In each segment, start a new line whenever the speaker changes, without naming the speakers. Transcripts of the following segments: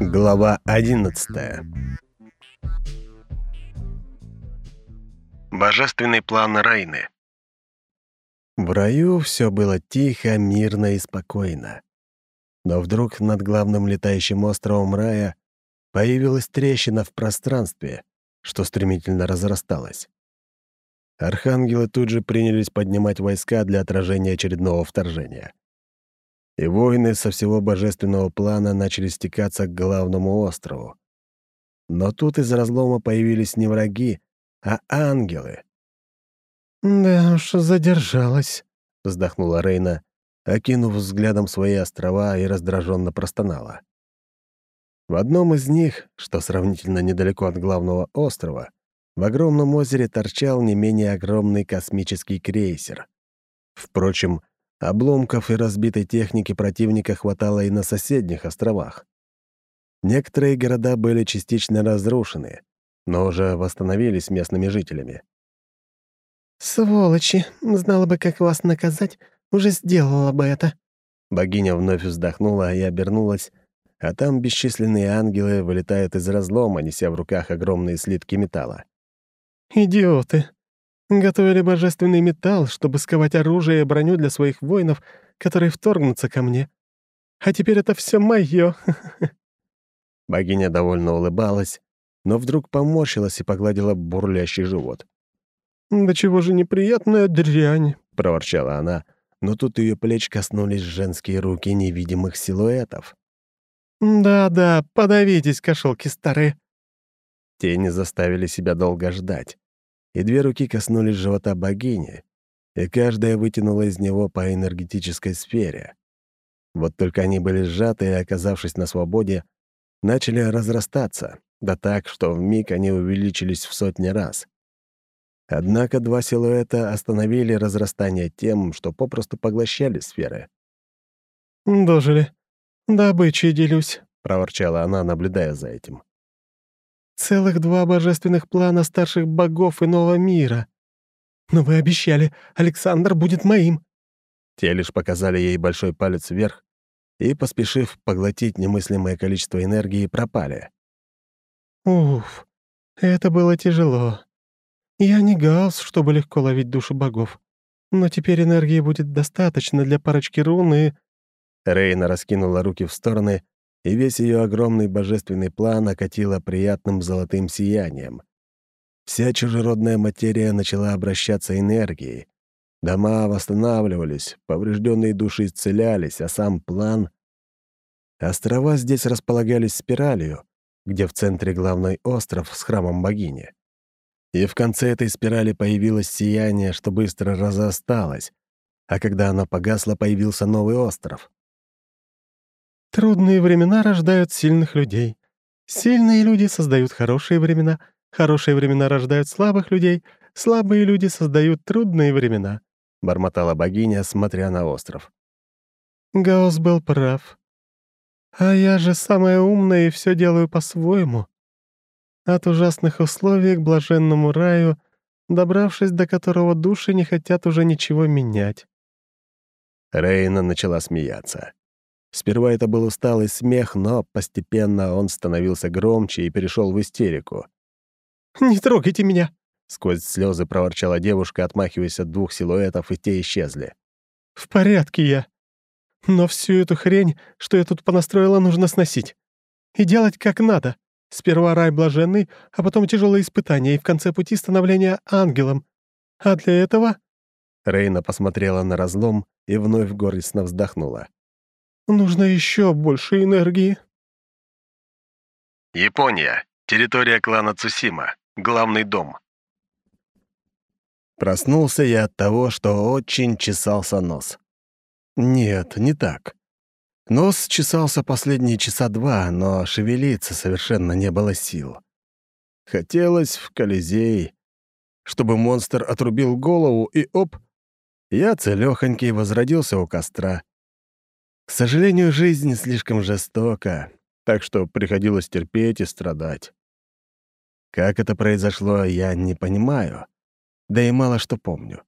Глава 11 Божественный план Райны В раю все было тихо, мирно и спокойно. Но вдруг над главным летающим островом рая появилась трещина в пространстве, что стремительно разрасталась. Архангелы тут же принялись поднимать войска для отражения очередного вторжения. И воины со всего божественного плана начали стекаться к главному острову. Но тут из разлома появились не враги, а ангелы.
«Да уж, задержалась», — вздохнула
Рейна, окинув взглядом свои острова и раздраженно простонала. В одном из них, что сравнительно недалеко от главного острова, в огромном озере торчал не менее огромный космический крейсер. Впрочем, обломков и разбитой техники противника хватало и на соседних островах. Некоторые города были частично разрушены, но уже восстановились местными жителями.
«Сволочи! Знала бы, как вас наказать, уже сделала бы это».
Богиня вновь вздохнула и обернулась, а там бесчисленные ангелы вылетают из разлома, неся в руках огромные слитки металла.
«Идиоты! Готовили божественный металл, чтобы сковать оружие и броню для своих воинов, которые вторгнутся ко мне. А теперь это все моё!»
Богиня довольно улыбалась, но вдруг поморщилась и погладила бурлящий живот.
«Да чего же неприятная дрянь!»
— проворчала она, но тут ее плеч коснулись женские руки невидимых силуэтов.
«Да-да, подавитесь, кошелки старые».
Тени заставили себя долго ждать, и две руки коснулись живота богини, и каждая вытянула из него по энергетической сфере. Вот только они были сжаты и, оказавшись на свободе, начали разрастаться, да так, что вмиг они увеличились в сотни раз. Однако два силуэта остановили разрастание тем, что попросту поглощали сферы.
«Дожили. Добычей делюсь», —
проворчала она, наблюдая за этим.
«Целых два божественных плана старших богов иного мира. Но вы обещали, Александр будет моим».
Те лишь показали ей большой палец вверх и, поспешив поглотить немыслимое количество энергии, пропали.
«Уф, это было тяжело. Я не гаус, чтобы легко ловить души богов. Но теперь энергии будет достаточно для парочки рун и...»
Рейна раскинула руки в стороны, и весь ее огромный божественный план окатило приятным золотым сиянием. Вся чужеродная материя начала обращаться энергией. Дома восстанавливались, поврежденные души исцелялись, а сам план... Острова здесь располагались спиралью, где в центре главный остров с храмом богини. И в конце этой спирали появилось сияние, что быстро разосталось, а когда оно погасло, появился новый остров.
«Трудные времена рождают сильных людей. Сильные люди создают хорошие времена, хорошие времена рождают слабых людей, слабые люди создают трудные времена», —
бормотала богиня, смотря на остров.
Гаус был прав. «А я же самая умная и все делаю по-своему», от ужасных условий к блаженному раю, добравшись до которого души не хотят уже ничего менять.
Рейна начала смеяться. Сперва это был усталый смех, но постепенно он становился громче и перешел в истерику.
«Не трогайте меня!»
— сквозь слезы проворчала девушка, отмахиваясь от двух силуэтов, и те исчезли.
«В порядке я. Но всю эту хрень, что я тут понастроила, нужно сносить. И делать как надо. Сперва рай блаженный, а потом тяжелые испытания и в конце пути становление ангелом. А для этого...»
Рейна посмотрела на разлом и вновь горестно вздохнула.
«Нужно еще больше энергии».
Япония. Территория клана Цусима. Главный дом. Проснулся я от того, что очень чесался нос. Нет, не так. Нос чесался последние часа два, но шевелиться совершенно не было сил. Хотелось в Колизей, чтобы монстр отрубил голову, и оп, я целёхонький возродился у костра. К сожалению, жизнь слишком жестока, так что приходилось терпеть и страдать. Как это произошло, я не понимаю, да и мало что помню.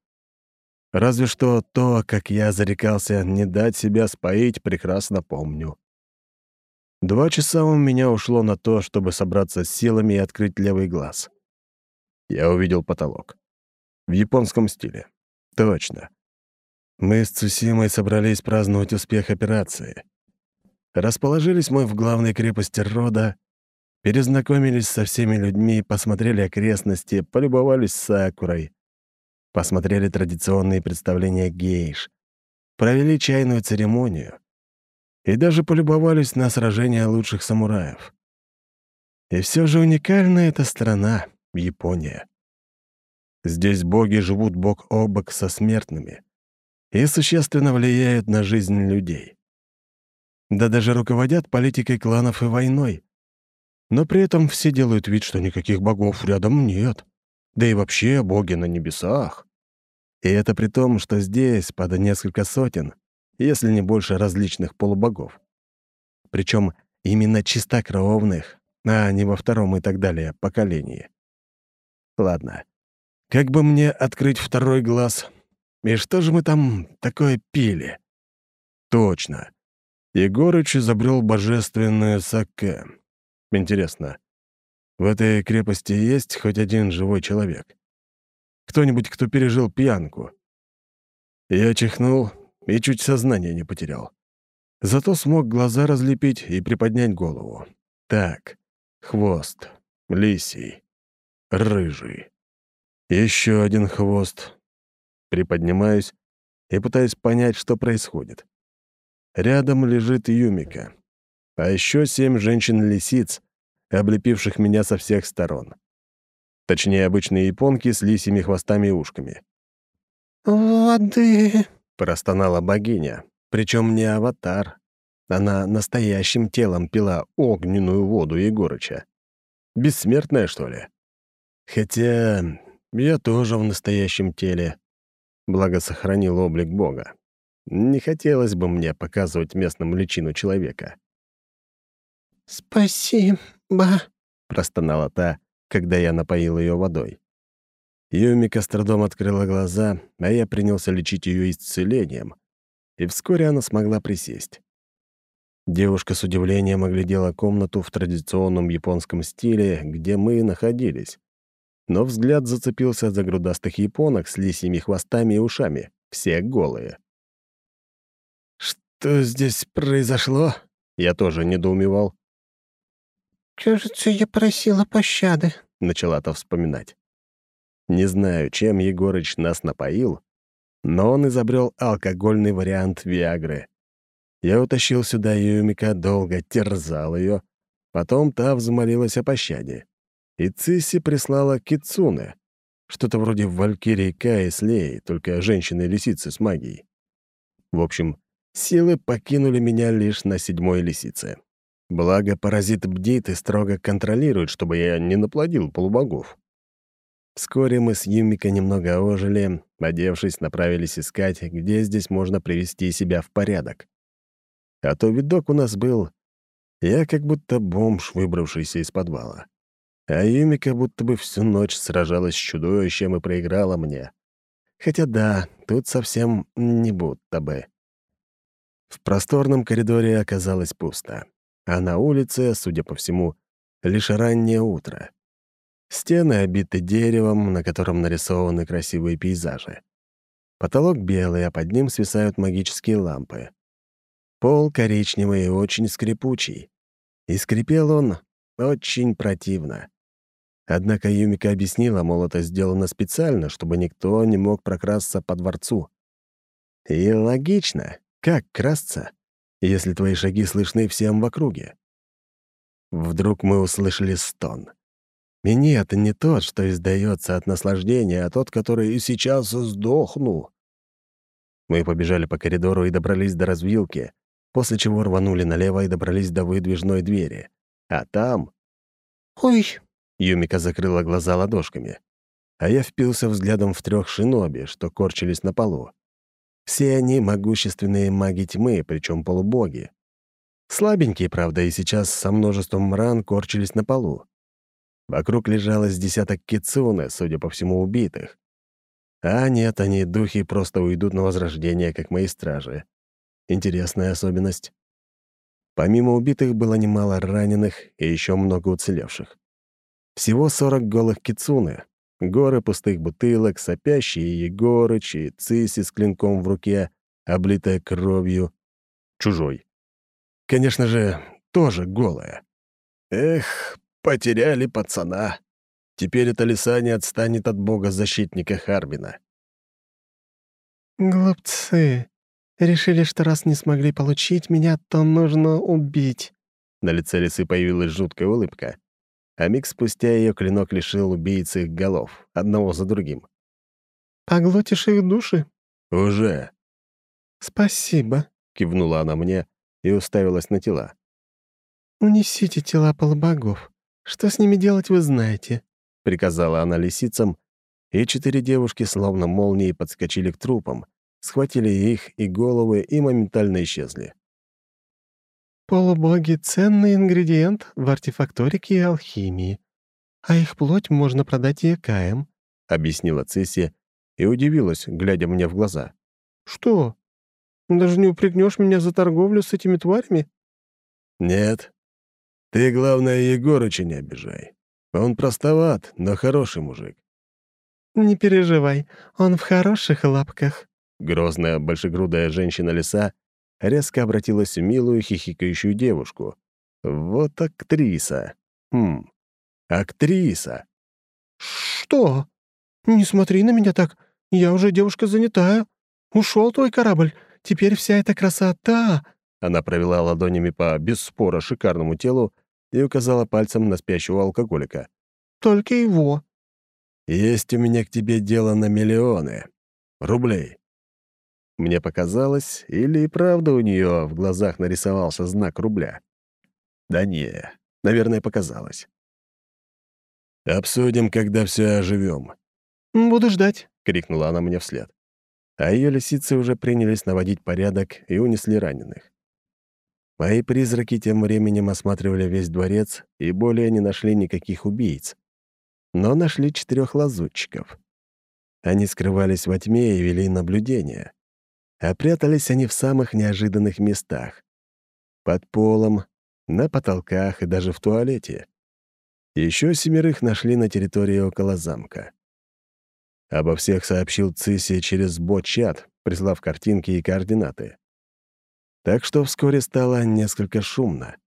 Разве что то, как я зарекался не дать себя споить, прекрасно помню. Два часа у меня ушло на то, чтобы собраться с силами и открыть левый глаз. Я увидел потолок. В японском стиле. Точно. Мы с Цусимой собрались праздновать успех операции. Расположились мы в главной крепости рода, перезнакомились со всеми людьми, посмотрели окрестности, полюбовались Сакурой, посмотрели традиционные представления гейш, провели чайную церемонию и даже полюбовались на сражения лучших самураев. И все же уникальная эта страна — Япония. Здесь боги живут бок о бок со смертными и существенно влияют на жизнь людей. Да даже руководят политикой кланов и войной. Но при этом все делают вид, что никаких богов рядом нет. Да и вообще боги на небесах. И это при том, что здесь под несколько сотен, если не больше различных полубогов. Причем именно чистокровных, а не во втором и так далее поколении. Ладно. Как бы мне открыть второй глаз? И что же мы там такое пили? Точно. Егорыч изобрел божественную саке. Интересно, в этой крепости есть хоть один живой человек? Кто-нибудь, кто пережил пьянку? Я чихнул и чуть сознание не потерял. Зато смог глаза разлепить и приподнять голову. Так, хвост, лисий, рыжий. Еще один хвост. Приподнимаюсь и пытаюсь понять, что происходит. Рядом лежит Юмика. А еще семь женщин-лисиц, облепивших меня со всех сторон. Точнее, обычные японки с лисими хвостами и ушками.
«Воды!»
— простонала богиня. Причем не аватар. Она настоящим телом пила огненную воду Егорыча. Бессмертная, что ли? Хотя я тоже в настоящем теле. Благо сохранил облик бога. Не хотелось бы мне показывать местному личину человека.
«Спасибо», —
простонала та, когда я напоил ее водой. Юмика с трудом открыла глаза, а я принялся лечить ее исцелением, и вскоре она смогла присесть. Девушка с удивлением оглядела комнату в традиционном японском стиле, где мы находились. Но взгляд зацепился за грудастых японок с лисьими хвостами и ушами, все голые. «Что здесь произошло?» Я тоже недоумевал.
«Кажется, я просила пощады», —
начала-то вспоминать. Не знаю, чем Егорыч нас напоил, но он изобрел алкогольный вариант Виагры. Я утащил сюда Юмика, долго терзал ее, потом та взмолилась о пощаде. И Цисси прислала Кицуне, что-то вроде Валькирии Каи с Леей, только женщины-лисицы с магией. В общем, Силы покинули меня лишь на седьмой лисице. Благо, паразит бдит и строго контролирует, чтобы я не наплодил полубогов. Вскоре мы с Юмика немного ожили, одевшись, направились искать, где здесь можно привести себя в порядок. А то видок у нас был... Я как будто бомж, выбравшийся из подвала. А Юмика будто бы всю ночь сражалась с чудовищем и проиграла мне. Хотя да, тут совсем не будто бы. В просторном коридоре оказалось пусто, а на улице, судя по всему, лишь раннее утро. Стены обиты деревом, на котором нарисованы красивые пейзажи. Потолок белый, а под ним свисают магические лампы. Пол коричневый и очень скрипучий. И скрипел он очень противно. Однако Юмика объяснила, мол, это сделано специально, чтобы никто не мог прокрасться по дворцу. И логично. Как красться, если твои шаги слышны всем в округе? Вдруг мы услышали стон. И нет, не тот, что издается от наслаждения, а тот, который и сейчас сдохну. Мы побежали по коридору и добрались до развилки, после чего рванули налево и добрались до выдвижной двери. А там...
«Ой!»
— Юмика закрыла глаза ладошками. А я впился взглядом в трех шиноби, что корчились на полу. Все они могущественные маги тьмы, причем полубоги. Слабенькие, правда, и сейчас со множеством ран корчились на полу. Вокруг лежало с десяток кицуны, судя по всему, убитых. А нет, они, духи, просто уйдут на возрождение, как мои стражи. Интересная особенность. Помимо убитых было немало раненых и еще много уцелевших. Всего 40 голых кицуны, горы пустых бутылок, сопящие Егорыч и Циси с клинком в руке, облитая кровью. Чужой. Конечно же, тоже голая. Эх, потеряли пацана. Теперь эта лиса не отстанет от бога-защитника Харбина.
«Глупцы. Решили, что раз не смогли получить меня, то нужно убить».
На лице лисы появилась жуткая улыбка, а миг спустя ее клинок лишил убийц их голов, одного за другим.
«Поглотишь их души?»
«Уже».
«Спасибо», —
кивнула она мне и уставилась на тела.
«Унесите тела полубогов. Что с ними делать, вы знаете», —
приказала она лисицам, и четыре девушки, словно молнии, подскочили к трупам, схватили их и головы и моментально исчезли.
«Полубоги — ценный ингредиент в артефакторике и алхимии, а их плоть можно продать якаем», —
объяснила Цисси и удивилась, глядя мне в глаза.
«Что? Даже не упрекнешь меня за торговлю с этими тварями?»
«Нет. Ты, главное, Егорыча не обижай. Он простоват, но хороший мужик.
«Не переживай, он в хороших лапках».
Грозная большегрудая женщина-лиса резко обратилась в милую хихикающую девушку. Вот актриса. Хм, актриса.
«Что? Не смотри на меня так. Я уже девушка занятая. Ушел твой корабль. Теперь вся эта красота...»
Она провела ладонями по, без спора, шикарному телу и указала пальцем на спящего алкоголика.
«Только его.
Есть у меня к тебе дело на миллионы. Рублей. Мне показалось, или и правда у нее в глазах нарисовался знак рубля? Да не, наверное, показалось. «Обсудим, когда все оживем.
«Буду ждать», —
крикнула она мне вслед. А ее лисицы уже принялись наводить порядок и унесли раненых. Мои призраки тем временем осматривали весь дворец и более не нашли никаких убийц но нашли четырех лазутчиков. Они скрывались во тьме и вели наблюдение. А прятались они в самых неожиданных местах. Под полом, на потолках и даже в туалете. Еще семерых нашли на территории около замка. Обо всех сообщил Циси через бот-чат, прислав картинки и координаты. Так что вскоре стало несколько шумно.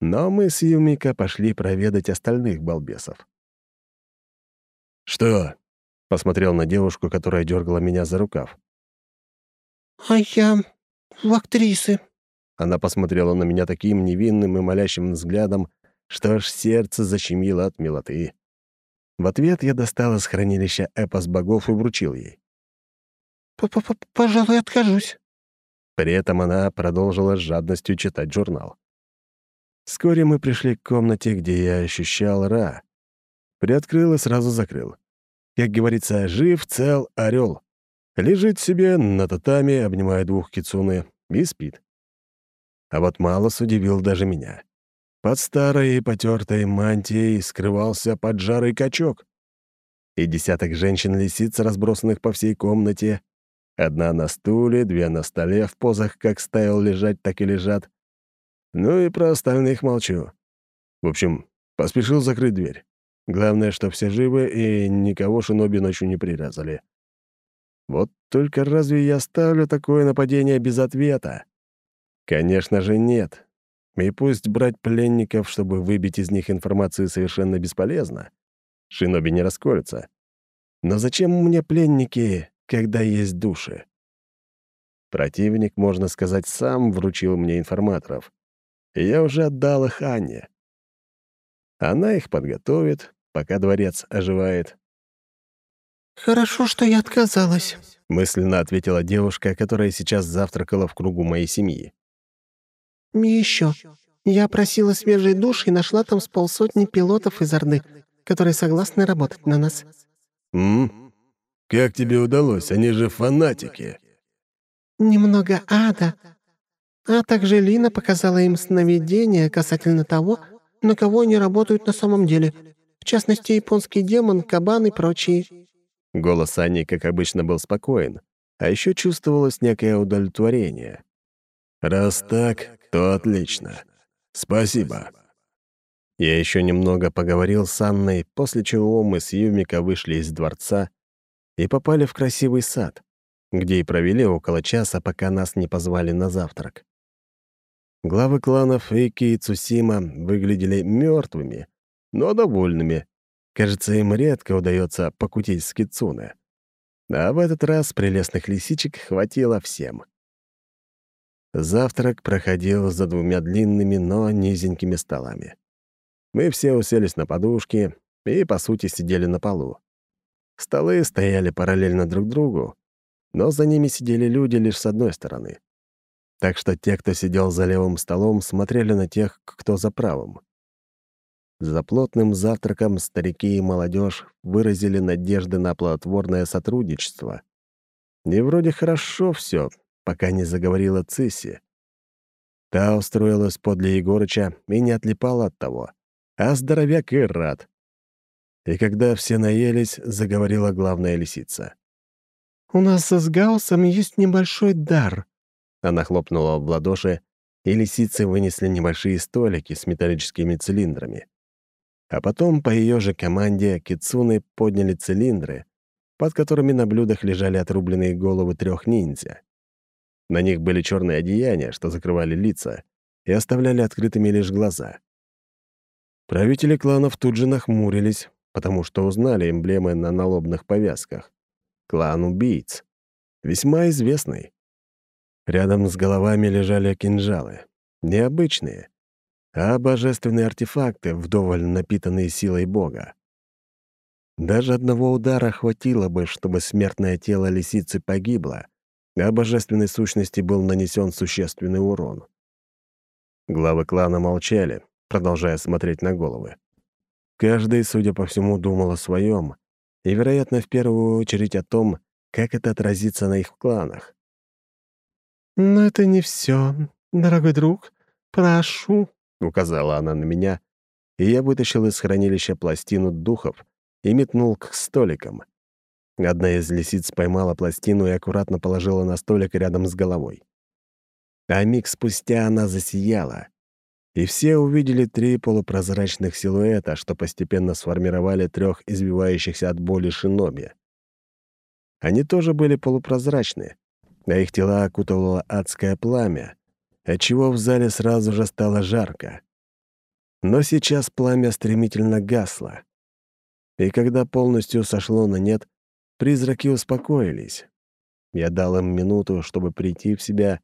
Но мы с Юмика пошли проведать остальных балбесов. «Что?» — посмотрел на девушку, которая дергала меня за рукав.
«А я в актрисы».
Она посмотрела на меня таким невинным и молящим взглядом, что аж сердце защемило от милоты. В ответ я достал из хранилища эпос богов и вручил ей.
П -п -п «Пожалуй, откажусь».
При этом она продолжила с жадностью читать журнал. Вскоре мы пришли к комнате, где я ощущал Ра, Приоткрыл и сразу закрыл. Как говорится, жив, цел, орел. Лежит себе на татами, обнимая двух кицуны, и спит. А вот Малос удивил даже меня. Под старой и потертой мантией скрывался поджарый качок. И десяток женщин-лисиц, разбросанных по всей комнате. Одна на стуле, две на столе, в позах как стаял лежать, так и лежат. Ну и про остальных молчу. В общем, поспешил закрыть дверь. Главное, что все живы и никого шиноби ночью не прирезали. Вот только разве я ставлю такое нападение без ответа? Конечно же, нет. И пусть брать пленников, чтобы выбить из них информацию, совершенно бесполезно. Шиноби не расколются. Но зачем мне пленники, когда есть души? Противник, можно сказать, сам вручил мне информаторов. И я уже отдал их Анне. Она их подготовит, пока дворец оживает.
«Хорошо, что я отказалась», —
мысленно ответила девушка, которая сейчас завтракала в кругу моей семьи.
«И еще. Я просила свежий душ и нашла там с полсотни пилотов из Орды, которые согласны работать на нас».
«М? Как тебе удалось? Они же фанатики».
«Немного ада. А также Лина показала им сновидение касательно того, на кого они работают на самом деле, в частности, японский демон, кабан и прочие».
Голос Ани, как обычно, был спокоен, а еще чувствовалось некое удовлетворение. «Раз так, то отлично. Спасибо». Я еще немного поговорил с Анной, после чего мы с Юмика вышли из дворца и попали в красивый сад, где и провели около часа, пока нас не позвали на завтрак. Главы кланов Эйки и Цусима выглядели мертвыми, но довольными. Кажется, им редко удается покутить с кицуне. А в этот раз прелестных лисичек хватило всем. Завтрак проходил за двумя длинными, но низенькими столами. Мы все уселись на подушки и, по сути, сидели на полу. Столы стояли параллельно друг другу, но за ними сидели люди лишь с одной стороны. Так что те, кто сидел за левым столом, смотрели на тех, кто за правым. За плотным завтраком старики и молодежь выразили надежды на плодотворное сотрудничество. И вроде хорошо все, пока не заговорила Цисси. Та устроилась подле Егорыча и не отлипала от того, а здоровяк и рад. И когда все наелись, заговорила главная лисица.
«У нас с Гаусом есть небольшой дар».
Она хлопнула в ладоши, и лисицы вынесли небольшие столики с металлическими цилиндрами. А потом по ее же команде кицуны подняли цилиндры, под которыми на блюдах лежали отрубленные головы трех ниндзя. На них были черные одеяния, что закрывали лица, и оставляли открытыми лишь глаза. Правители кланов тут же нахмурились, потому что узнали эмблемы на налобных повязках. Клан убийц. Весьма известный. Рядом с головами лежали кинжалы. Необычные, а божественные артефакты, вдоволь напитанные силой Бога. Даже одного удара хватило бы, чтобы смертное тело лисицы погибло, а божественной сущности был нанесен существенный урон. Главы клана молчали, продолжая смотреть на головы. Каждый, судя по всему, думал о своем, и, вероятно, в первую очередь о том, как это отразится на их кланах.
«Но это не все, дорогой друг. Прошу», —
указала она на меня, и я вытащил из хранилища пластину духов и метнул к столикам. Одна из лисиц поймала пластину и аккуратно положила на столик рядом с головой. А миг спустя она засияла, и все увидели три полупрозрачных силуэта, что постепенно сформировали трех избивающихся от боли шиноби. Они тоже были полупрозрачны, а их тела окутывало адское пламя, отчего в зале сразу же стало жарко. Но сейчас пламя стремительно гасло. И когда полностью сошло на нет, призраки успокоились. Я дал им минуту, чтобы прийти в себя,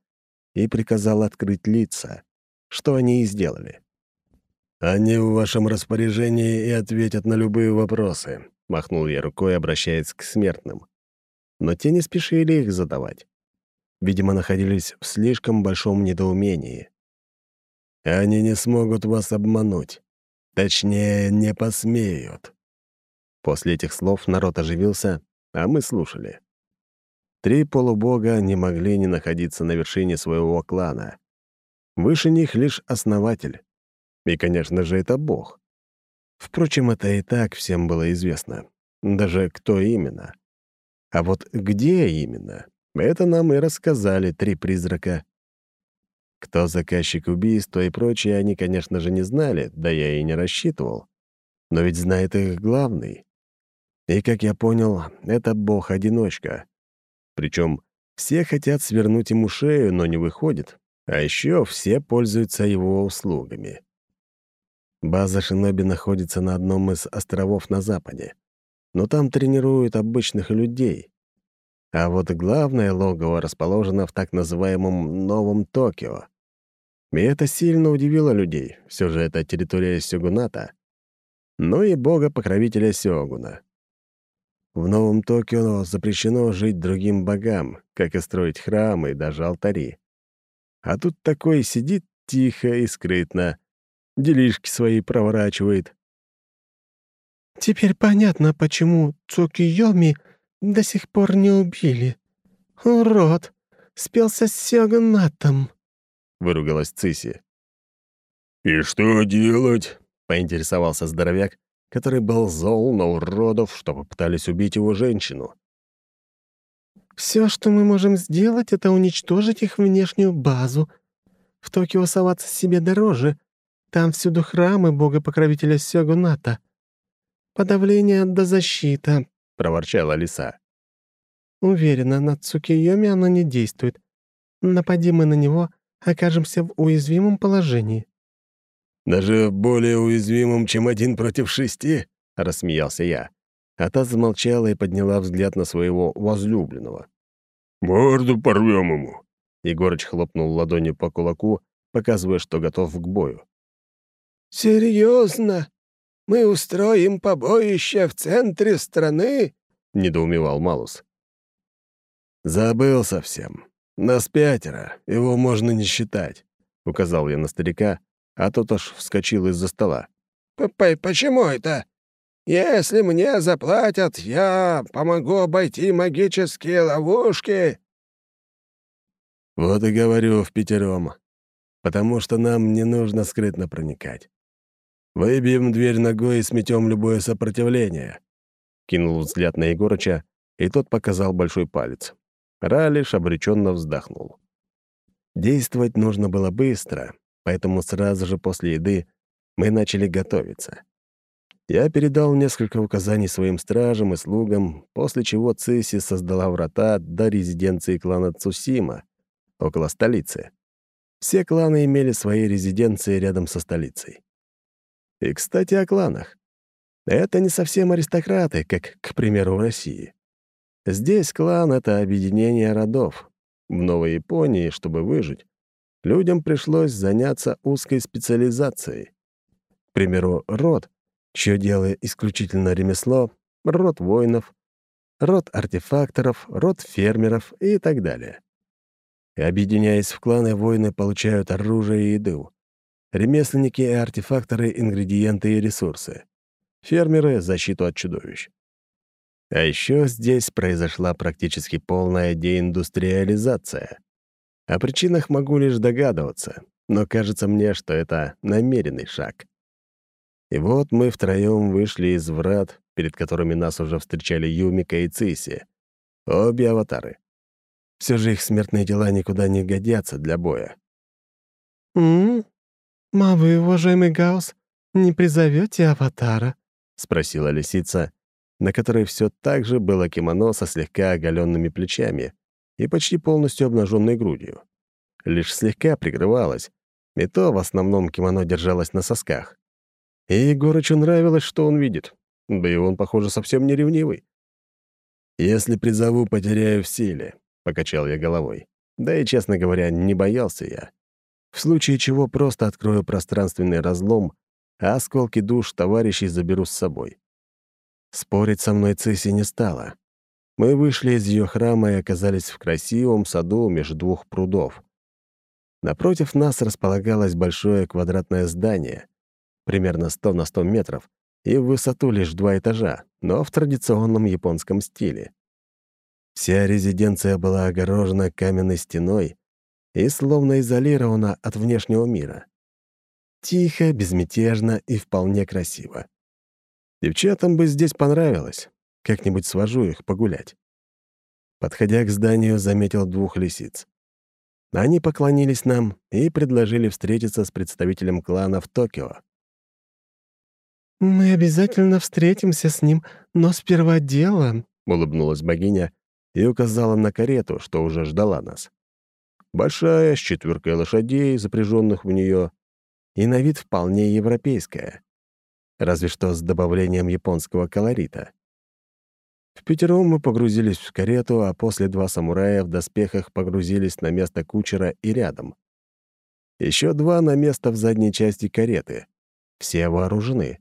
и приказал открыть лица что они и сделали. «Они в вашем распоряжении и ответят на любые вопросы», — махнул я рукой, обращаясь к смертным. Но те не спешили их задавать. Видимо, находились в слишком большом недоумении. «Они не смогут вас обмануть. Точнее, не посмеют». После этих слов народ оживился, а мы слушали. Три полубога не могли не находиться на вершине своего клана. Выше них лишь основатель. И, конечно же, это Бог. Впрочем, это и так всем было известно. Даже кто именно. А вот где именно, это нам и рассказали три призрака. Кто заказчик убийства и прочее, они, конечно же, не знали, да я и не рассчитывал. Но ведь знает их главный. И, как я понял, это бог-одиночка. Причем все хотят свернуть ему шею, но не выходит. А еще все пользуются его услугами. База Шиноби находится на одном из островов на западе, но там тренируют обычных людей. А вот главное логово расположено в так называемом Новом Токио. И это сильно удивило людей, все же это территория Сёгуната, ну и бога-покровителя Сёгуна. В Новом Токио запрещено жить другим богам, как и строить храмы и даже алтари. А тут такой сидит тихо и скрытно, делишки свои проворачивает.
«Теперь понятно, почему Цукиёми до сих пор не убили. Урод! Спелся с Сёгунатом!»
— выругалась Циси.
«И что делать?»
— поинтересовался здоровяк, который был зол на уродов, что попытались убить его женщину.
Все, что мы можем сделать, это уничтожить их внешнюю базу, В Токио соваться себе дороже. Там всюду храмы бога-покровителя Сёгуната. Подавление до защита», — проворчала лиса. «Уверена, на Цукиёме оно не действует. Напади мы на него, окажемся в уязвимом положении».
«Даже более уязвимым, чем один против шести?» — рассмеялся я. А та замолчала и подняла взгляд на своего возлюбленного.
«Морду порвем ему!»
Егорыч хлопнул ладонью по кулаку, показывая, что готов к бою.
«Серьезно? Мы устроим побоище в центре страны?» — недоумевал Малус.
«Забыл совсем. Нас пятеро, его можно не считать», — указал я на старика, а тот аж вскочил из-за стола.
П -п «Почему это? Если мне заплатят, я помогу обойти магические ловушки».
«Вот и говорю в пятером, потому что нам не нужно скрытно проникать. Выбьем дверь ногой и сметем любое сопротивление». Кинул взгляд на Егорыча, и тот показал большой палец. Ралиш обреченно вздохнул. Действовать нужно было быстро, поэтому сразу же после еды мы начали готовиться. Я передал несколько указаний своим стражам и слугам, после чего Циси создала врата до резиденции клана Цусима, около столицы. Все кланы имели свои резиденции рядом со столицей. И, кстати, о кланах. Это не совсем аристократы, как, к примеру, в России. Здесь клан — это объединение родов. В Новой Японии, чтобы выжить, людям пришлось заняться узкой специализацией. К примеру, род, чье дело исключительно ремесло, род воинов, род артефакторов, род фермеров и так далее. Объединяясь в кланы, воины получают оружие и еду. Ремесленники и артефакторы — ингредиенты и ресурсы. Фермеры — защиту от чудовищ. А еще здесь произошла практически полная деиндустриализация. О причинах могу лишь догадываться, но кажется мне, что это намеренный шаг. И вот мы втроем вышли из врат, перед которыми нас уже встречали Юмика и Циси. Обе аватары. Все же их смертные дела никуда не годятся для боя.
«М, -м «А вы, уважаемый Гаус, не призовете аватара?»
— спросила лисица, на которой все так же было кимоно со слегка оголенными плечами и почти полностью обнаженной грудью. Лишь слегка прикрывалась, и то в основном кимоно держалось на сосках. И Егорычу нравилось, что он видит, да и он, похоже, совсем не ревнивый. «Если призову, потеряю в силе», — покачал я головой. Да и, честно говоря, не боялся я в случае чего просто открою пространственный разлом, а осколки душ товарищей заберу с собой. Спорить со мной Цесси не стала. Мы вышли из ее храма и оказались в красивом саду между двух прудов. Напротив нас располагалось большое квадратное здание, примерно 100 на 100 метров, и в высоту лишь два этажа, но в традиционном японском стиле. Вся резиденция была огорожена каменной стеной, и словно изолирована от внешнего мира. Тихо, безмятежно и вполне красиво. Девчатам бы здесь понравилось. Как-нибудь свожу их погулять. Подходя к зданию, заметил двух лисиц. Они поклонились нам и предложили встретиться с представителем клана в Токио.
«Мы обязательно встретимся с ним, но сперва дело», —
улыбнулась богиня и указала на карету, что уже ждала нас. Большая, с четверкой лошадей, запряженных в нее, и на вид вполне европейская. Разве что с добавлением японского колорита. В пятером мы погрузились в карету, а после два самурая в доспехах погрузились на место кучера и рядом. Еще два на место в задней части кареты. Все вооружены.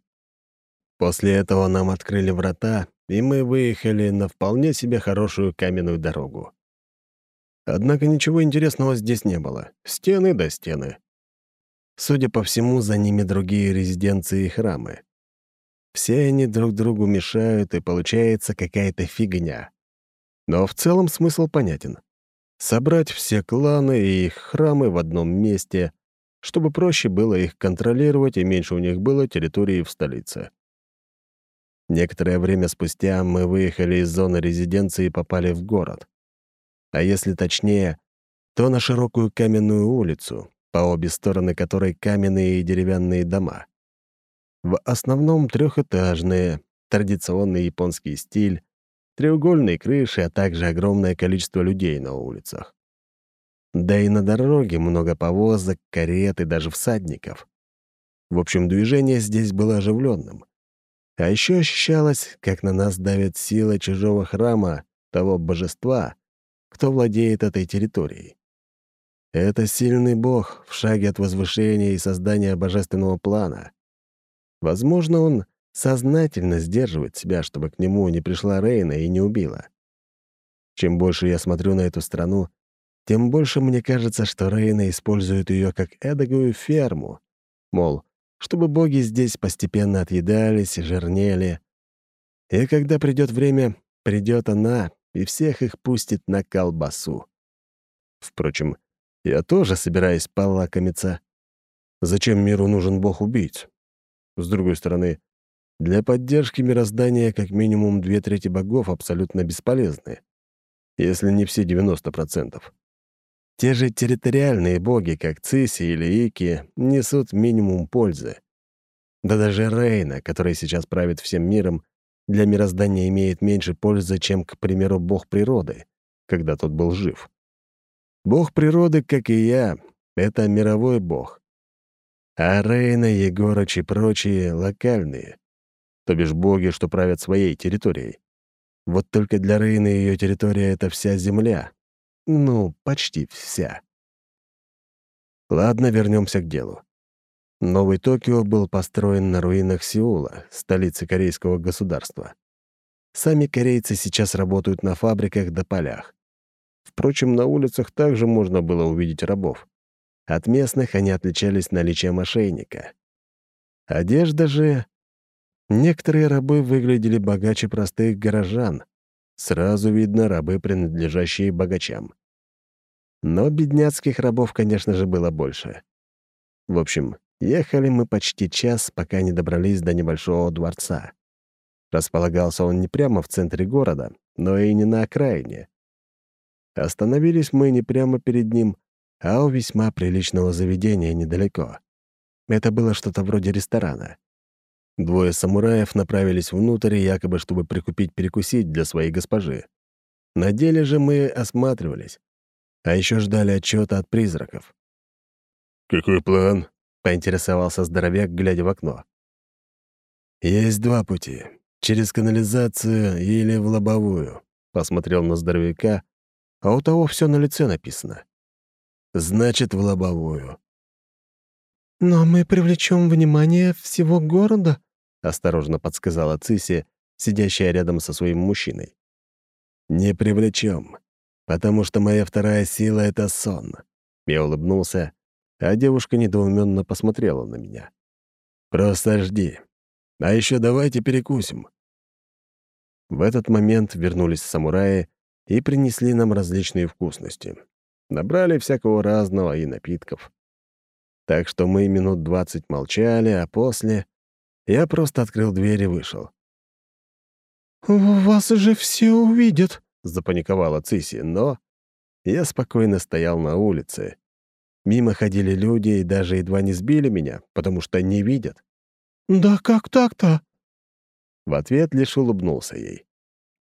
После этого нам открыли врата, и мы выехали на вполне себе хорошую каменную дорогу. Однако ничего интересного здесь не было. Стены до стены. Судя по всему, за ними другие резиденции и храмы. Все они друг другу мешают, и получается какая-то фигня. Но в целом смысл понятен. Собрать все кланы и их храмы в одном месте, чтобы проще было их контролировать и меньше у них было территории в столице. Некоторое время спустя мы выехали из зоны резиденции и попали в город а если точнее, то на широкую каменную улицу, по обе стороны которой каменные и деревянные дома. В основном трехэтажные, традиционный японский стиль, треугольные крыши, а также огромное количество людей на улицах. Да и на дороге много повозок, карет и даже всадников. В общем, движение здесь было оживленным. А еще ощущалось, как на нас давит сила чужого храма, того божества, кто владеет этой территорией. Это сильный бог в шаге от возвышения и создания божественного плана. Возможно, он сознательно сдерживает себя, чтобы к нему не пришла Рейна и не убила. Чем больше я смотрю на эту страну, тем больше мне кажется, что Рейна использует ее как эдакую ферму. Мол, чтобы боги здесь постепенно отъедались и жирнели. И когда придет время, придет она и всех их пустит на колбасу. Впрочем, я тоже собираюсь полакомиться. Зачем миру нужен бог-убийц? С другой стороны, для поддержки мироздания как минимум две трети богов абсолютно бесполезны, если не все 90%. Те же территориальные боги, как Циси или Ики, несут минимум пользы. Да даже Рейна, который сейчас правит всем миром, для мироздания имеет меньше пользы, чем, к примеру, бог природы, когда тот был жив. Бог природы, как и я, — это мировой бог. А Рейна, Егорыч и прочие — локальные, то бишь боги, что правят своей территорией. Вот только для Рейны ее территория — это вся земля, ну, почти вся. Ладно, вернемся к делу. Новый Токио был построен на руинах Сеула, столицы корейского государства. Сами корейцы сейчас работают на фабриках да полях. Впрочем, на улицах также можно было увидеть рабов. От местных они отличались наличием ошейника. Одежда же... Некоторые рабы выглядели богаче простых горожан, Сразу видно рабы, принадлежащие богачам. Но бедняцких рабов, конечно же, было больше. В общем, ехали мы почти час, пока не добрались до небольшого дворца. Располагался он не прямо в центре города, но и не на окраине. Остановились мы не прямо перед ним, а у весьма приличного заведения недалеко. Это было что-то вроде ресторана. Двое самураев направились внутрь, якобы чтобы прикупить перекусить для своей госпожи. На деле же мы осматривались, а еще ждали отчета от призраков.
«Какой план?»
— поинтересовался здоровяк, глядя в окно. «Есть два пути. Через канализацию или в лобовую», — посмотрел на здоровяка, а у того все на лице написано. «Значит, в лобовую».
«Но мы привлечем внимание всего города», — осторожно подсказала Циси, сидящая рядом со своим мужчиной.
«Не привлечем, потому что моя вторая сила — это сон». Я улыбнулся, а девушка недоуменно посмотрела на меня. «Просто жди. А еще давайте перекусим». В этот момент вернулись самураи и принесли нам различные вкусности. Набрали всякого разного и напитков. Так что мы минут двадцать молчали, а после я просто открыл дверь и вышел.
«Вас же все увидят», —
запаниковала Циси, но я спокойно стоял на улице. Мимо ходили люди и даже едва не сбили меня, потому что не видят.
«Да как так-то?»
В ответ лишь улыбнулся ей.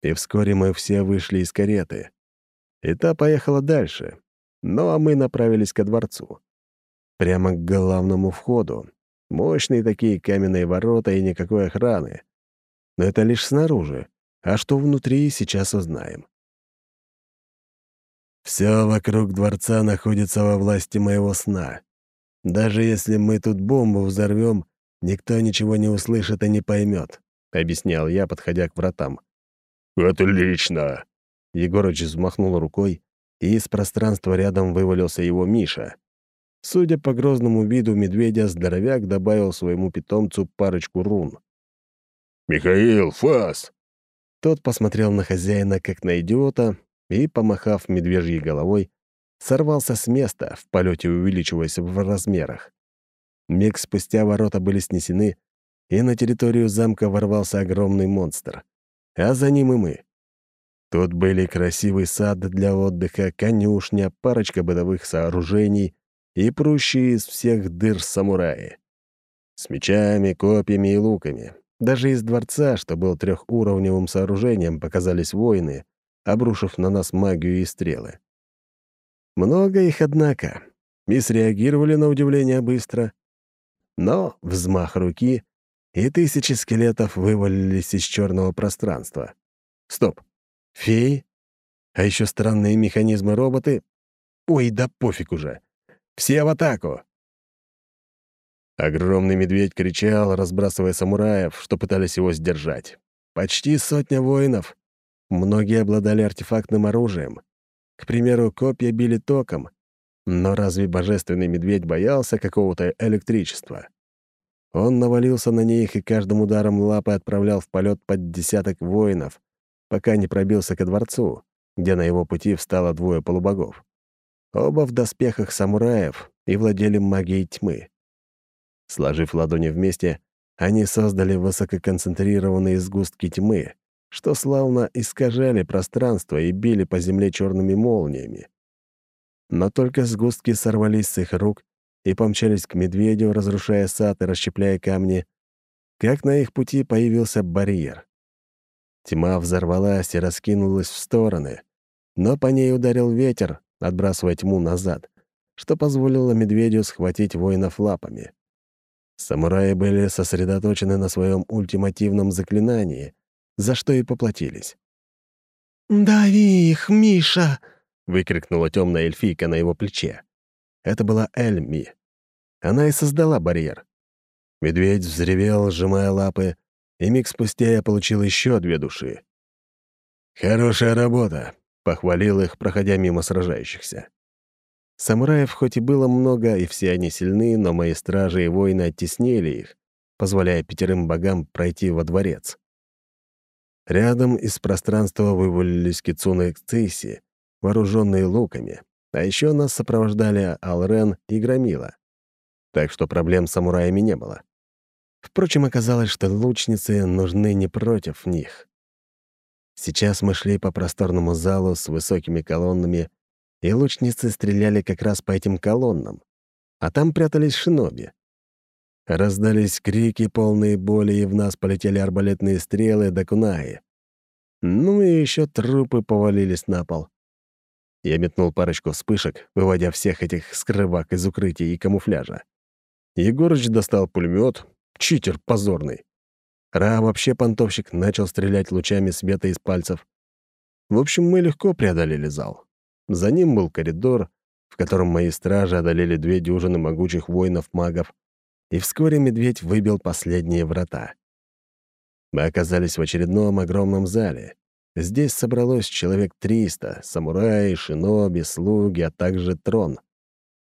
И вскоре мы все вышли из кареты. И та поехала дальше. Ну а мы направились ко дворцу. Прямо к главному входу, Мощные такие каменные ворота и никакой охраны. Но это лишь снаружи. А что внутри, сейчас узнаем. Все вокруг дворца находится во власти моего сна. Даже если мы тут бомбу взорвем, никто ничего не услышит и не поймет, объяснял я, подходя к вратам.
«Отлично!»
Егорыч взмахнул рукой, и из пространства рядом вывалился его Миша. Судя по грозному виду медведя, здоровяк добавил своему питомцу парочку рун.
«Михаил, фас!»
Тот посмотрел на хозяина как на идиота и, помахав медвежьей головой, сорвался с места, в полете увеличиваясь в размерах. Миг спустя ворота были снесены, и на территорию замка ворвался огромный монстр. А за ним и мы. Тут были красивый сад для отдыха, конюшня, парочка бытовых сооружений, и прущие из всех дыр самураи. С мечами, копьями и луками. Даже из дворца, что был трехуровневым сооружением, показались воины, обрушив на нас магию и стрелы. Много их, однако, и среагировали на удивление быстро. Но взмах руки, и тысячи скелетов вывалились из черного пространства. Стоп. Феи? А еще странные механизмы-роботы? Ой, да пофиг уже. Все в атаку! Огромный медведь кричал, разбрасывая самураев, что пытались его сдержать. Почти сотня воинов. Многие обладали артефактным оружием. К примеру, копья били током. Но разве божественный медведь боялся какого-то электричества? Он навалился на них и каждым ударом лапы отправлял в полет под десяток воинов, пока не пробился ко дворцу, где на его пути встало двое полубогов. Оба в доспехах самураев и владели магией тьмы. Сложив ладони вместе, они создали высококонцентрированные сгустки тьмы, что славно искажали пространство и били по земле черными молниями. Но только сгустки сорвались с их рук и помчались к медведю, разрушая сад и расщепляя камни, как на их пути появился барьер. Тьма взорвалась и раскинулась в стороны, но по ней ударил ветер, отбрасывая тьму назад, что позволило медведю схватить воинов лапами. Самураи были сосредоточены на своем ультимативном заклинании, за что и поплатились.
«Дави их, Миша!»
— выкрикнула темная эльфийка на его плече. Это была Эльми. Она и создала барьер. Медведь взревел, сжимая лапы, и миг спустя я получил еще две души. «Хорошая работа», — похвалил их, проходя мимо сражающихся. Самураев хоть и было много, и все они сильны, но мои стражи и воины оттеснили их, позволяя пятерым богам пройти во дворец. Рядом из пространства вывалились кицуны Цейси, вооруженные луками, а еще нас сопровождали Алрен и Громила. Так что проблем с самураями не было. Впрочем, оказалось, что лучницы нужны не против них. Сейчас мы шли по просторному залу с высокими колоннами, и лучницы стреляли как раз по этим колоннам, а там прятались шиноби. Раздались крики, полные боли, и в нас полетели арбалетные стрелы до кунаи. Ну и еще трупы повалились на пол. Я метнул парочку вспышек, выводя всех этих скрывак из укрытия и камуфляжа. Егорыч достал пулемет, читер позорный. Ра, вообще понтовщик, начал стрелять лучами света из пальцев. В общем, мы легко преодолели зал. За ним был коридор, в котором мои стражи одолели две дюжины могучих воинов-магов, и вскоре медведь выбил последние врата. Мы оказались в очередном огромном зале. Здесь собралось человек 300 — самураи, шиноби, слуги, а также трон.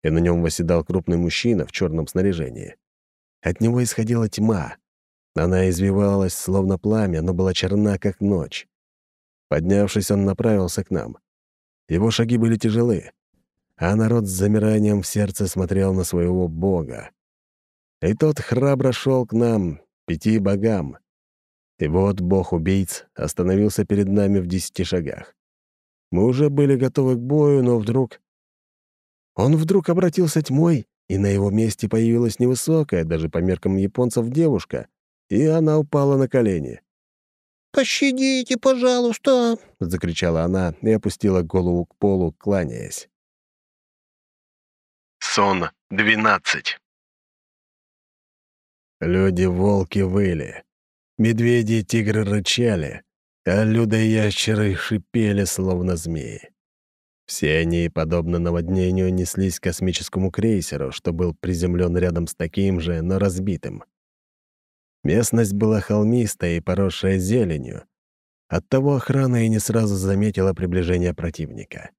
И на нем восседал крупный мужчина в черном снаряжении. От него исходила тьма. Она извивалась, словно пламя, но была черна, как ночь. Поднявшись, он направился к нам. Его шаги были тяжелы, а народ с замиранием в сердце смотрел на своего бога. И тот храбро шел к нам, пяти богам, и вот бог-убийц остановился перед нами в десяти шагах. Мы уже были готовы к бою, но вдруг... Он вдруг обратился тьмой, и на его месте появилась невысокая, даже по меркам японцев, девушка, и она упала на колени.
«Пощадите, пожалуйста!»
— закричала она и опустила голову к полу, кланяясь. Сон двенадцать. Люди-волки выли. Медведи и тигры рычали, а людоящеры шипели, словно змеи. Все они, подобно наводнению, неслись к космическому крейсеру, что был приземлен рядом с таким же, но разбитым. Местность была холмистая и поросшая зеленью. Оттого охрана и не сразу заметила приближение противника.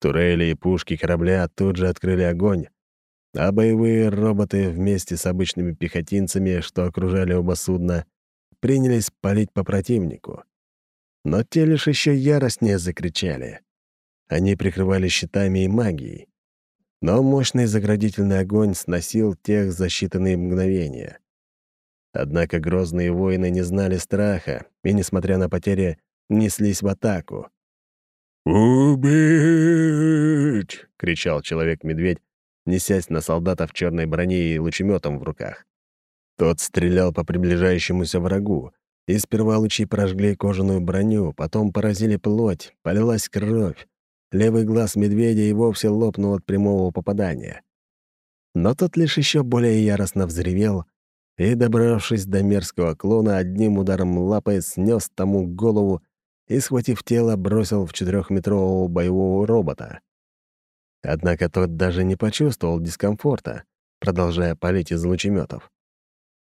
Турели и пушки корабля тут же открыли огонь, а боевые роботы вместе с обычными пехотинцами, что окружали оба судна, принялись палить по противнику. Но те лишь еще яростнее закричали. Они прикрывали щитами и магией. Но мощный заградительный огонь сносил тех за считанные мгновения. Однако грозные воины не знали страха и, несмотря на потери, неслись в атаку.
«Убить!»
— кричал человек-медведь, несясь на солдата в черной броне и лучеметом в руках. Тот стрелял по приближающемуся врагу, и сперва лучи прожгли кожаную броню, потом поразили плоть, полилась кровь. Левый глаз медведя и вовсе лопнул от прямого попадания. Но тот лишь еще более яростно взревел и, добравшись до мерзкого клона, одним ударом лапы снес тому голову и, схватив тело, бросил в четырехметрового боевого робота. Однако тот даже не почувствовал дискомфорта, продолжая палить из лучеметов.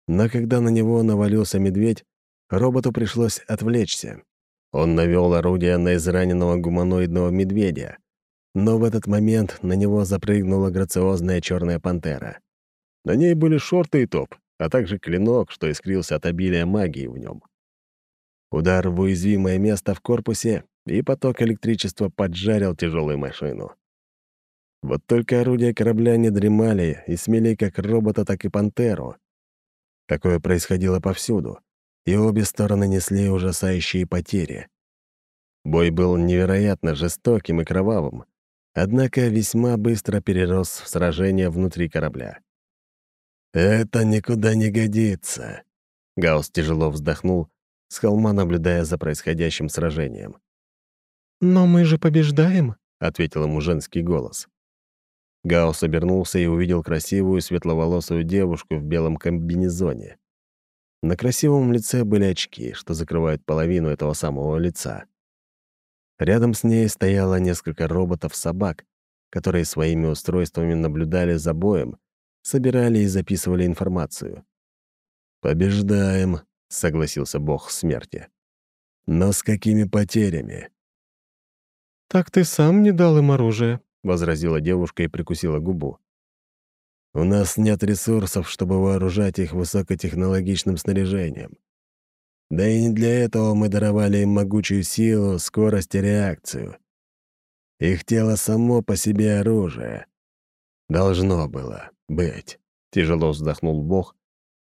Но когда на него навалился медведь, роботу пришлось отвлечься. Он навел орудие на израненного гуманоидного медведя, но в этот момент на него запрыгнула грациозная черная пантера. На ней были шорты и топ, а также клинок, что искрился от обилия магии в нем. Удар в уязвимое место в корпусе, и поток электричества поджарил тяжелую машину. Вот только орудия корабля не дремали и смели как робота, так и пантеру. Такое происходило повсюду, и обе стороны несли ужасающие потери. Бой был невероятно жестоким и кровавым, однако весьма быстро перерос в сражение внутри корабля. «Это никуда не годится», — Гаус тяжело вздохнул, с холма наблюдая за происходящим сражением.
«Но мы же побеждаем», —
ответил ему женский голос. Гаус обернулся и увидел красивую светловолосую девушку в белом комбинезоне. На красивом лице были очки, что закрывают половину этого самого лица. Рядом с ней стояло несколько роботов-собак, которые своими устройствами наблюдали за боем, собирали и записывали информацию. «Побеждаем», — согласился бог смерти. «Но с какими потерями?»
«Так ты сам не дал им оружие», —
возразила девушка и прикусила губу. «У нас нет ресурсов, чтобы вооружать их высокотехнологичным снаряжением. Да и не для этого мы даровали им могучую силу, скорость и реакцию. Их тело само по себе оружие. Должно было быть». Тяжело вздохнул Бог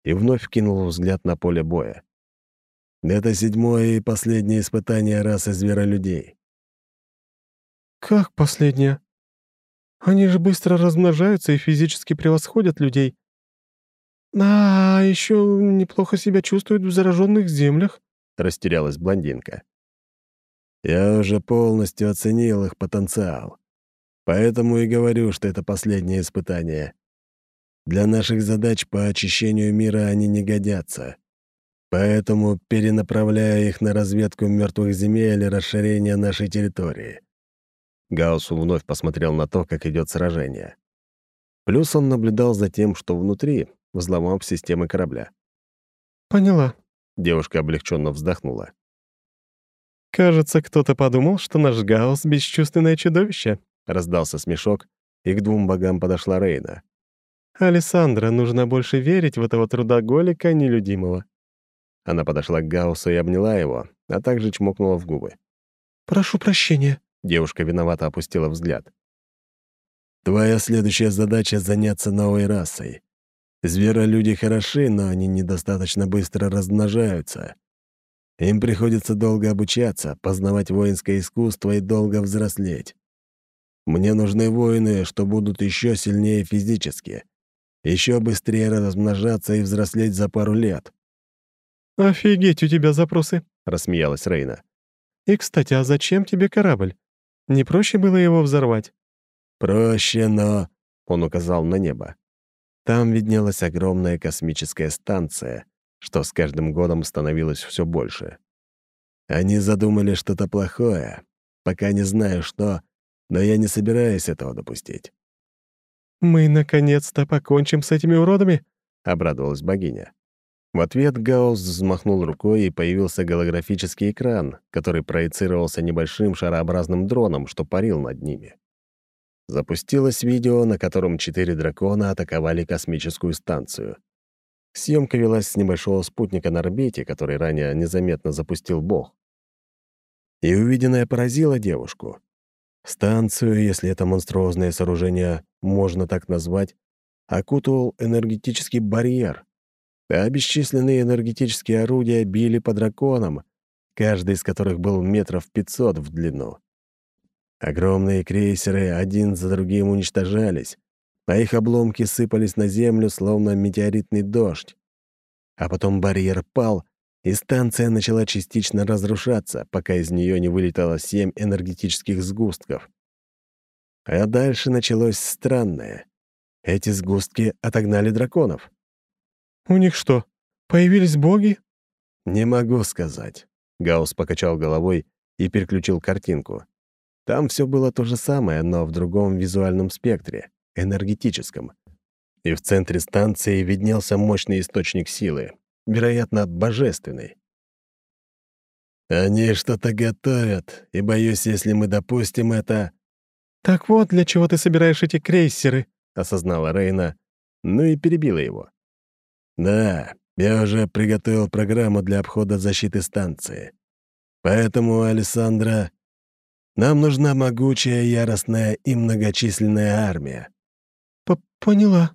и вновь кинул взгляд на поле боя. «Это седьмое и последнее испытание расы зверолюдей».
«Как последнее?» Они же быстро размножаются и физически превосходят людей. А еще неплохо себя чувствуют в зараженных землях», —
растерялась блондинка. «Я уже полностью оценил их потенциал. Поэтому и говорю, что это последнее испытание. Для наших задач по очищению мира они не годятся. Поэтому перенаправляю их на разведку мертвых земель и расширение нашей территории. Гаусс вновь посмотрел на то, как идет сражение. Плюс он наблюдал за тем, что внутри, взломав системы корабля.
«Поняла», —
девушка облегченно вздохнула.
«Кажется, кто-то подумал, что наш Гаусс — бесчувственное чудовище», —
раздался смешок, и к двум богам подошла Рейна.
«Алессандра, нужно больше верить в этого трудоголика нелюдимого».
Она подошла к Гауссу и обняла его, а также чмокнула в губы.
«Прошу прощения»,
Девушка виновато опустила взгляд. «Твоя следующая задача — заняться новой расой. Зверолюди хороши, но они недостаточно быстро размножаются. Им приходится долго обучаться, познавать воинское искусство и долго взрослеть. Мне нужны воины, что будут еще сильнее физически, еще быстрее размножаться и взрослеть за пару лет».
«Офигеть у тебя запросы», — рассмеялась Рейна. «И, кстати, а зачем тебе корабль? Не проще было его взорвать?»
«Проще, но...» — он указал на небо. Там виднелась огромная космическая станция, что с каждым годом становилось все больше. Они задумали что-то плохое. Пока не знаю, что, но я не собираюсь этого допустить.
«Мы наконец-то покончим с этими уродами?»
— обрадовалась богиня. В ответ Гаусс взмахнул рукой, и появился голографический экран, который проецировался небольшим шарообразным дроном, что парил над ними. Запустилось видео, на котором четыре дракона атаковали космическую станцию. Съемка велась с небольшого спутника на орбите, который ранее незаметно запустил Бог. И увиденное поразило девушку. Станцию, если это монструозное сооружение можно так назвать, окутывал энергетический барьер, а бесчисленные энергетические орудия били по драконам, каждый из которых был метров пятьсот в длину. Огромные крейсеры один за другим уничтожались, а их обломки сыпались на землю, словно метеоритный дождь. А потом барьер пал, и станция начала частично разрушаться, пока из нее не вылетало семь энергетических сгустков. А дальше началось странное. Эти сгустки отогнали драконов.
«У них что, появились боги?»
«Не могу сказать». Гаус покачал головой и переключил картинку. Там все было то же самое, но в другом визуальном спектре, энергетическом. И в центре станции виднелся мощный источник силы, вероятно, божественный. «Они что-то готовят, и боюсь, если мы допустим это...»
«Так вот, для чего ты собираешь эти крейсеры», —
осознала Рейна, ну и перебила его. «Да, я уже приготовил программу для обхода защиты станции. Поэтому, Александра, нам нужна могучая, яростная и многочисленная армия».
П «Поняла»,